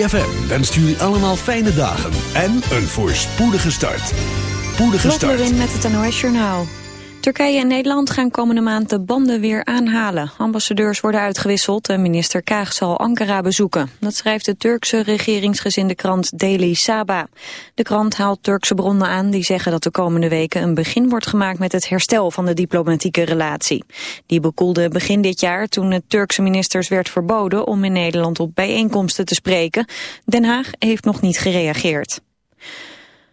ZFM wenst jullie allemaal fijne dagen en een voorspoedige start. Spoedige start. met het NOS Journaal. Turkije en Nederland gaan komende maand de banden weer aanhalen. Ambassadeurs worden uitgewisseld en minister Kaag zal Ankara bezoeken. Dat schrijft de Turkse regeringsgezinde krant Daily Saba. De krant haalt Turkse bronnen aan die zeggen dat de komende weken een begin wordt gemaakt met het herstel van de diplomatieke relatie. Die bekoelde begin dit jaar toen het Turkse ministers werd verboden om in Nederland op bijeenkomsten te spreken. Den Haag heeft nog niet gereageerd.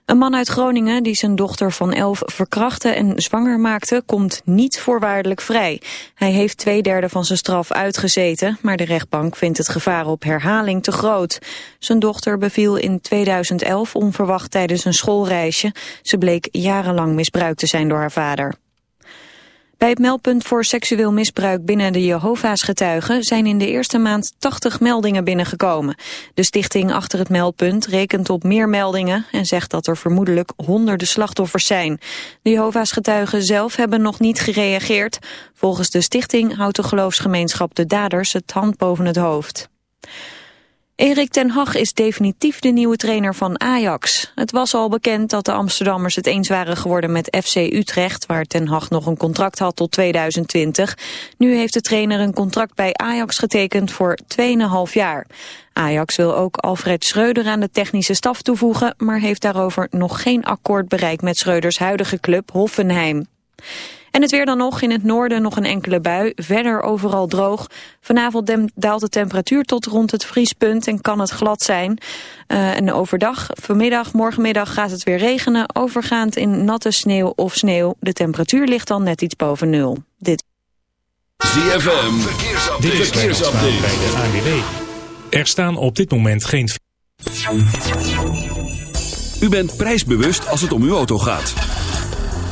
Een man uit Groningen die zijn dochter van elf verkrachtte en zwanger maakte, komt niet voorwaardelijk vrij. Hij heeft twee derde van zijn straf uitgezeten, maar de rechtbank vindt het gevaar op herhaling te groot. Zijn dochter beviel in 2011 onverwacht tijdens een schoolreisje. Ze bleek jarenlang misbruikt te zijn door haar vader. Bij het meldpunt voor seksueel misbruik binnen de Jehovah's getuigen zijn in de eerste maand 80 meldingen binnengekomen. De stichting achter het meldpunt rekent op meer meldingen en zegt dat er vermoedelijk honderden slachtoffers zijn. De Jehovah's getuigen zelf hebben nog niet gereageerd. Volgens de stichting houdt de geloofsgemeenschap de daders het hand boven het hoofd. Erik ten Hag is definitief de nieuwe trainer van Ajax. Het was al bekend dat de Amsterdammers het eens waren geworden met FC Utrecht... waar ten Hag nog een contract had tot 2020. Nu heeft de trainer een contract bij Ajax getekend voor 2,5 jaar. Ajax wil ook Alfred Schreuder aan de technische staf toevoegen... maar heeft daarover nog geen akkoord bereikt met Schreuders huidige club Hoffenheim. En het weer dan nog, in het noorden nog een enkele bui, verder overal droog. Vanavond daalt de temperatuur tot rond het vriespunt en kan het glad zijn. Uh, en overdag, vanmiddag, morgenmiddag gaat het weer regenen, overgaand in natte sneeuw of sneeuw. De temperatuur ligt dan net iets boven nul. Dit. ZFM, verkeersupdate. Dit verkeersupdate. Bij de ANWB. Er staan op dit moment geen... U bent prijsbewust als het om uw auto gaat.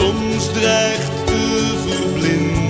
soms dreigt te verblinden.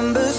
remember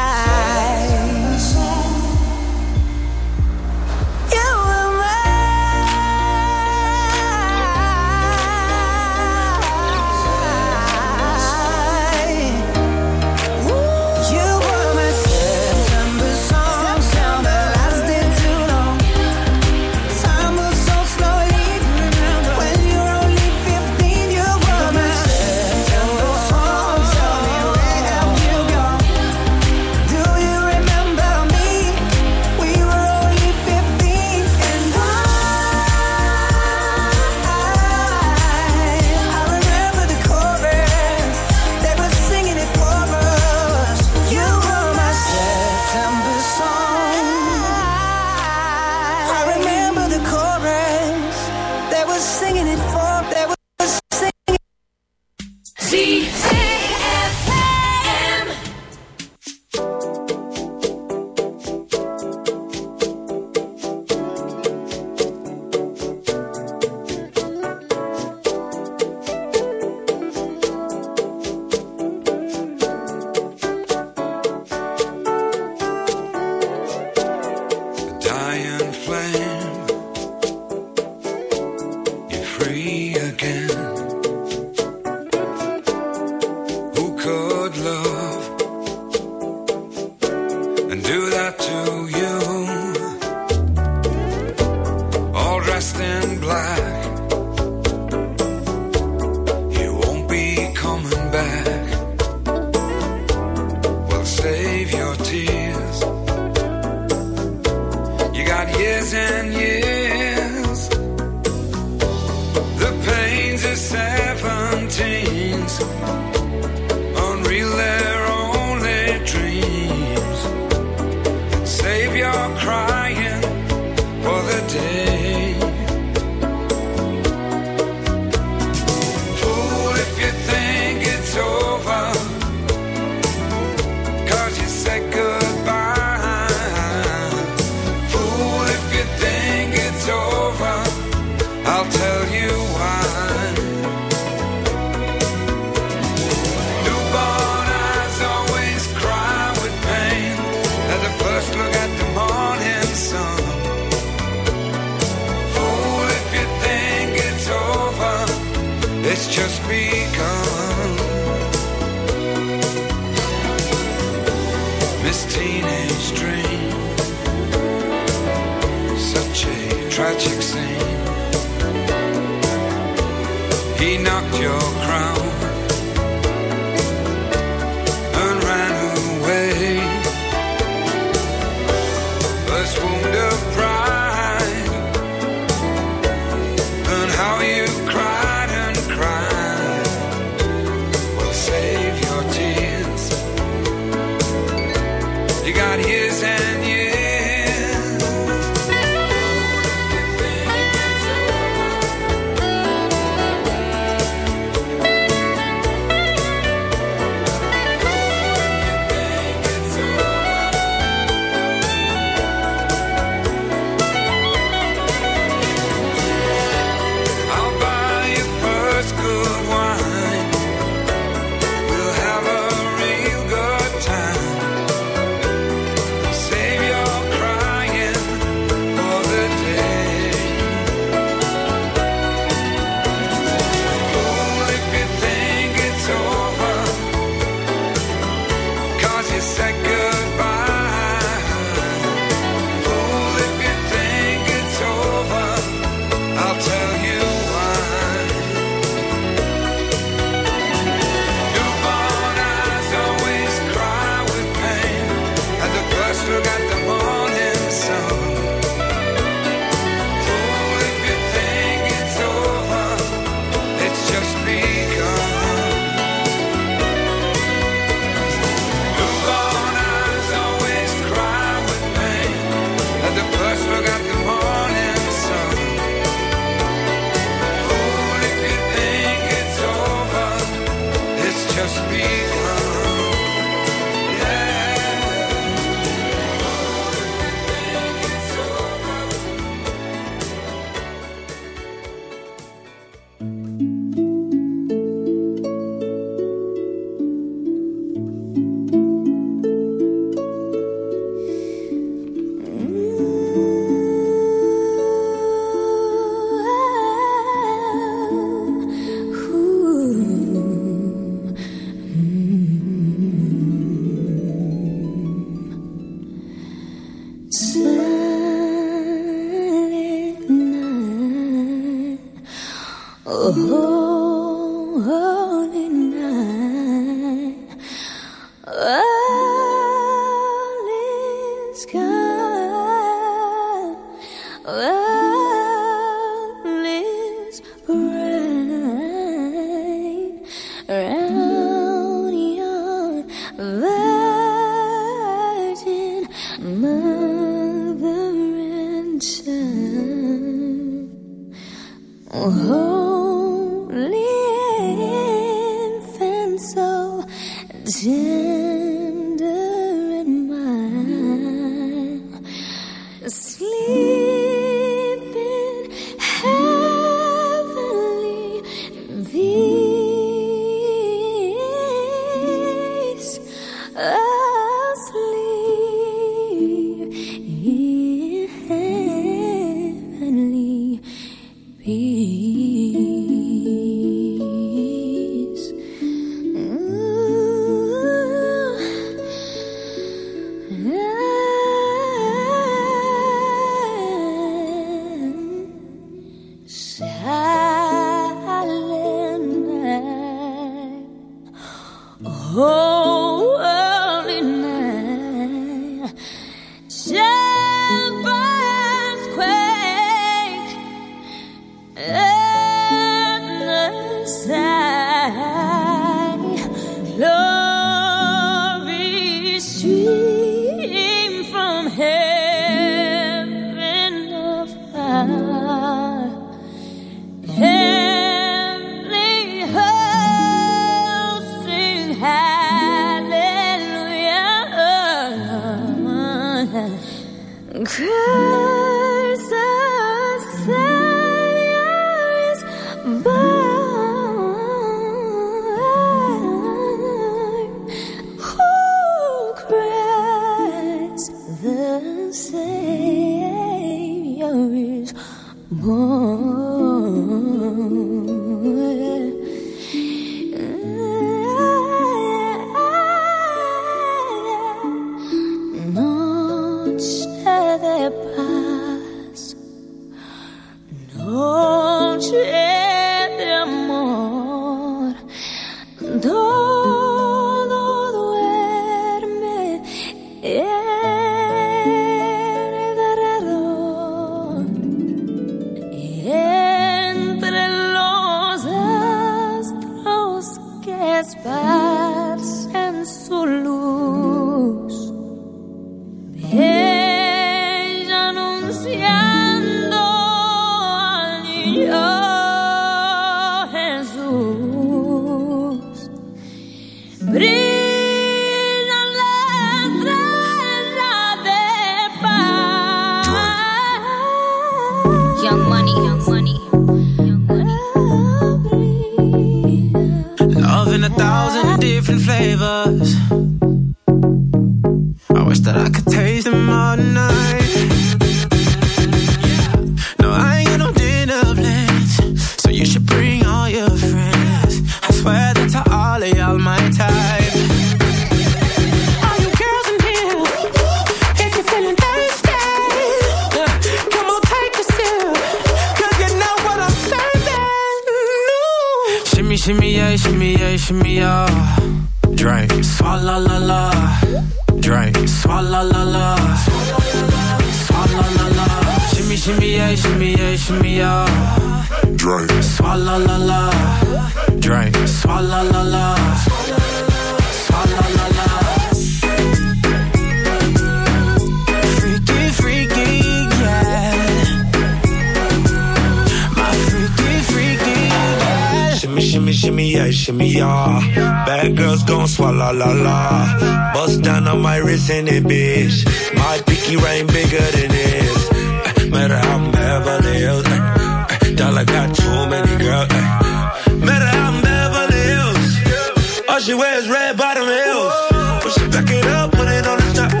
When she back it up, put it on the top. eh.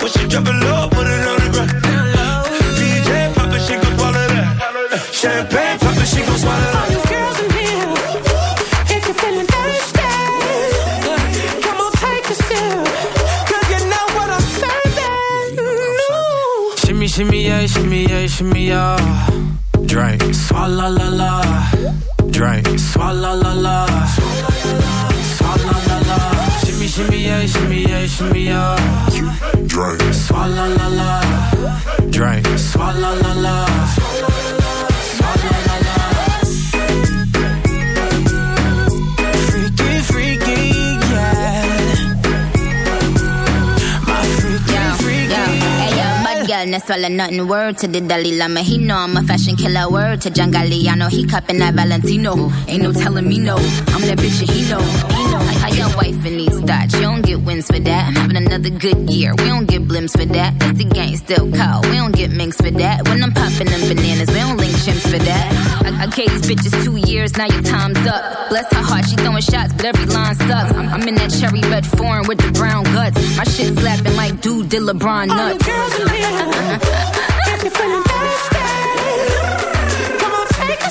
When she drop it low, put it on the ground. DJ pop it, she gon' swallow that. Champagne pop it, she gon' swallow that. Girls in here, if you're feeling thirsty, come on, take a sip, 'cause you know what I'm serving. Shimmy, shimmy, yeah, shimmy, yeah, shimmy, yeah. Drink, swalla la la. Drink, swalla la la. Swalla la la. Shimmy, shimmy, yeah, shimmy, yeah, shimmy, yeah. Drink, swalla la la. Drink, swalla la la. Swalla la la. Freaky, freaky, yeah. My freaky, freaky, Hey, yo, bad girl, and swallow nothing. Word to the Dalai Lama, he know I'm a fashion killer. Word to John Galliano, he cupping that Valentino. Ain't no telling me no, I'm that bitch and he know. Know. How your wife in these thoughts, you don't get wins for that. I'm having another good year, we don't get blimps for that. That's the gang still call, we don't get minks for that. When I'm popping them bananas, we don't link chimps for that. I, I gave these bitches two years, now your time's up. Bless her heart, she throwing shots, but every line sucks. I'm, I'm in that cherry red foreign with the brown guts. My shit slapping like dude did LeBron nuts. All the girls in here, if you're feeling thirsty, come on, take a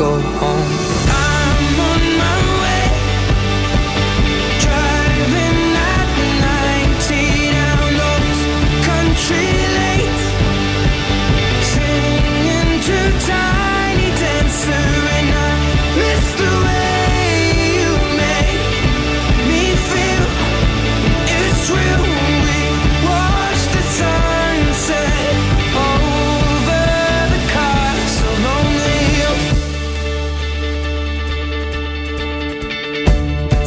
go home.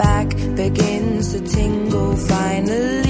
back begins to tingle. Finally,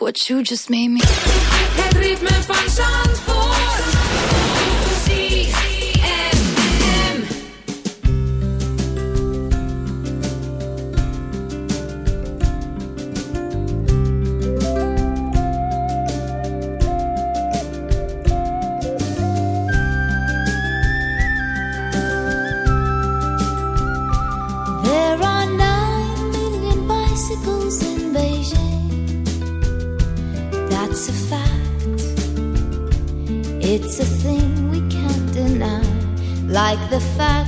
what you just made me. Het ritme van Zandvoort. the fact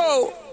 Go.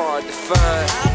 Hard to find.